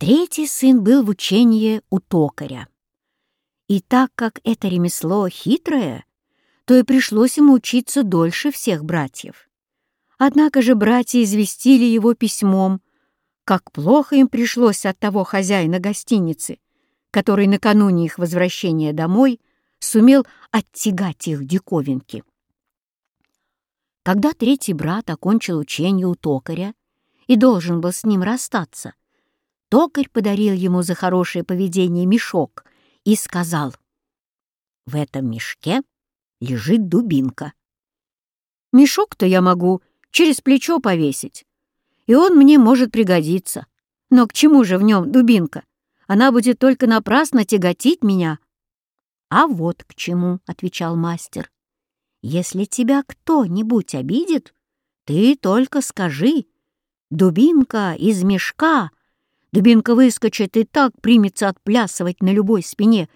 Третий сын был в учении у токаря. И так как это ремесло хитрое, то и пришлось ему учиться дольше всех братьев. Однако же братья известили его письмом, как плохо им пришлось от того хозяина гостиницы, который накануне их возвращения домой сумел оттягать их диковинки. Когда третий брат окончил учение у токаря и должен был с ним расстаться, токарь подарил ему за хорошее поведение мешок и сказал, «В этом мешке лежит дубинка. Мешок-то я могу через плечо повесить, и он мне может пригодиться. Но к чему же в нем дубинка? Она будет только напрасно тяготить меня». «А вот к чему», — отвечал мастер. «Если тебя кто-нибудь обидит, ты только скажи, дубинка из мешка». Дубинка выскочит и так примется отплясывать на любой спине,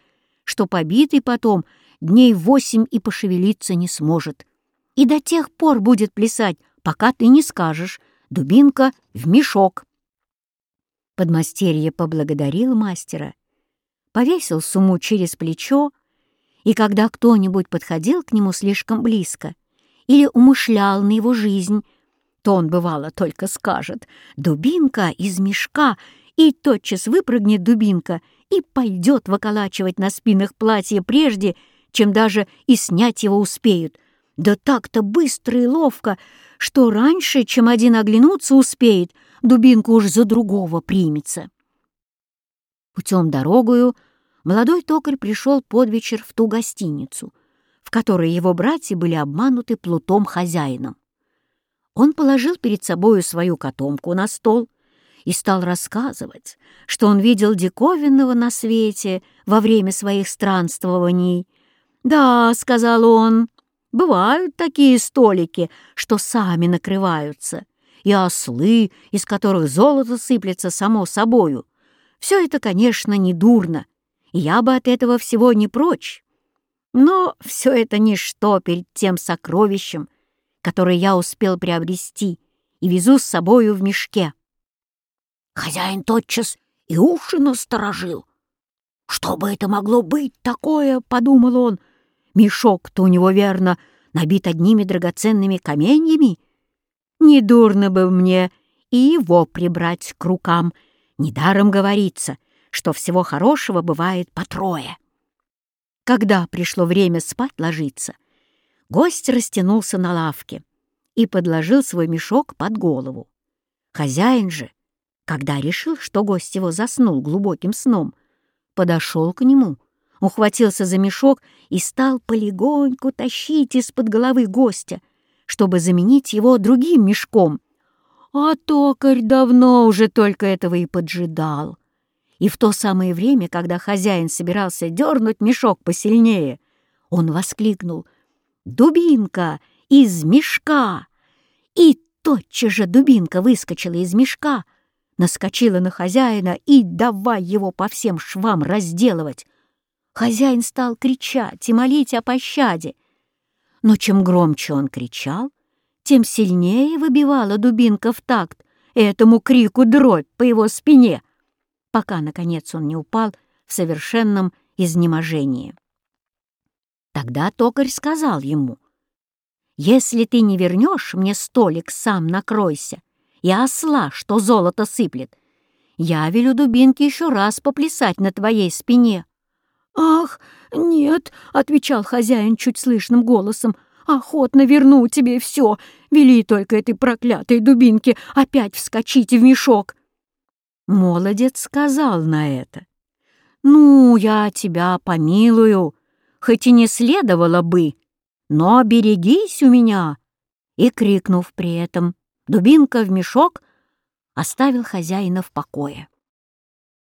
что побитый потом дней восемь и пошевелиться не сможет. И до тех пор будет плясать, пока ты не скажешь «дубинка в мешок». Подмастерье поблагодарил мастера, повесил сумму через плечо, и когда кто-нибудь подходил к нему слишком близко или умышлял на его жизнь, то он, бывало, только скажет «дубинка из мешка», и тотчас выпрыгнет дубинка и пойдет выколачивать на спинах платье прежде, чем даже и снять его успеют. Да так-то быстро и ловко, что раньше, чем один оглянуться успеет, дубинка уж за другого примется. Путем дорогою молодой токарь пришел под вечер в ту гостиницу, в которой его братья были обмануты плутом-хозяином. Он положил перед собою свою котомку на стол и стал рассказывать, что он видел диковинного на свете во время своих странствований. «Да», — сказал он, — «бывают такие столики, что сами накрываются, и ослы, из которых золото сыплется само собою. Все это, конечно, не дурно, и я бы от этого всего не прочь. Но все это ничто перед тем сокровищем, которое я успел приобрести и везу с собою в мешке. Хозяин тотчас и уши насторожил. «Что бы это могло быть такое?» — подумал он. «Мешок-то у него, верно, набит одними драгоценными каменьями. Недурно бы мне и его прибрать к рукам. Недаром говорится, что всего хорошего бывает по трое». Когда пришло время спать ложиться, гость растянулся на лавке и подложил свой мешок под голову. Хозяин же — когда решил, что гость его заснул глубоким сном, подошел к нему, ухватился за мешок и стал полегоньку тащить из-под головы гостя, чтобы заменить его другим мешком. А токарь давно уже только этого и поджидал. И в то самое время, когда хозяин собирался дернуть мешок посильнее, он воскликнул «Дубинка из мешка!» И тотчас же дубинка выскочила из мешка, наскочила на хозяина и давай его по всем швам разделывать. Хозяин стал кричать и молить о пощаде. Но чем громче он кричал, тем сильнее выбивала дубинка в такт этому крику дробь по его спине, пока, наконец, он не упал в совершенном изнеможении. Тогда токарь сказал ему, «Если ты не вернешь мне столик, сам накройся, и осла, что золото сыплет. Я велю дубинке еще раз поплясать на твоей спине». «Ах, нет», — отвечал хозяин чуть слышным голосом, «охотно верну тебе все. Вели только этой проклятой дубинке опять вскочить в мешок». Молодец сказал на это. «Ну, я тебя помилую, хоть и не следовало бы, но берегись у меня!» И, крикнув при этом Дубинка в мешок оставил хозяина в покое.